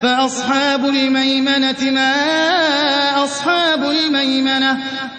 فَأَصْحَابُ الْمَيْمَنَةِ مَا أَصْحَابُ الْمَيْمَنَةِ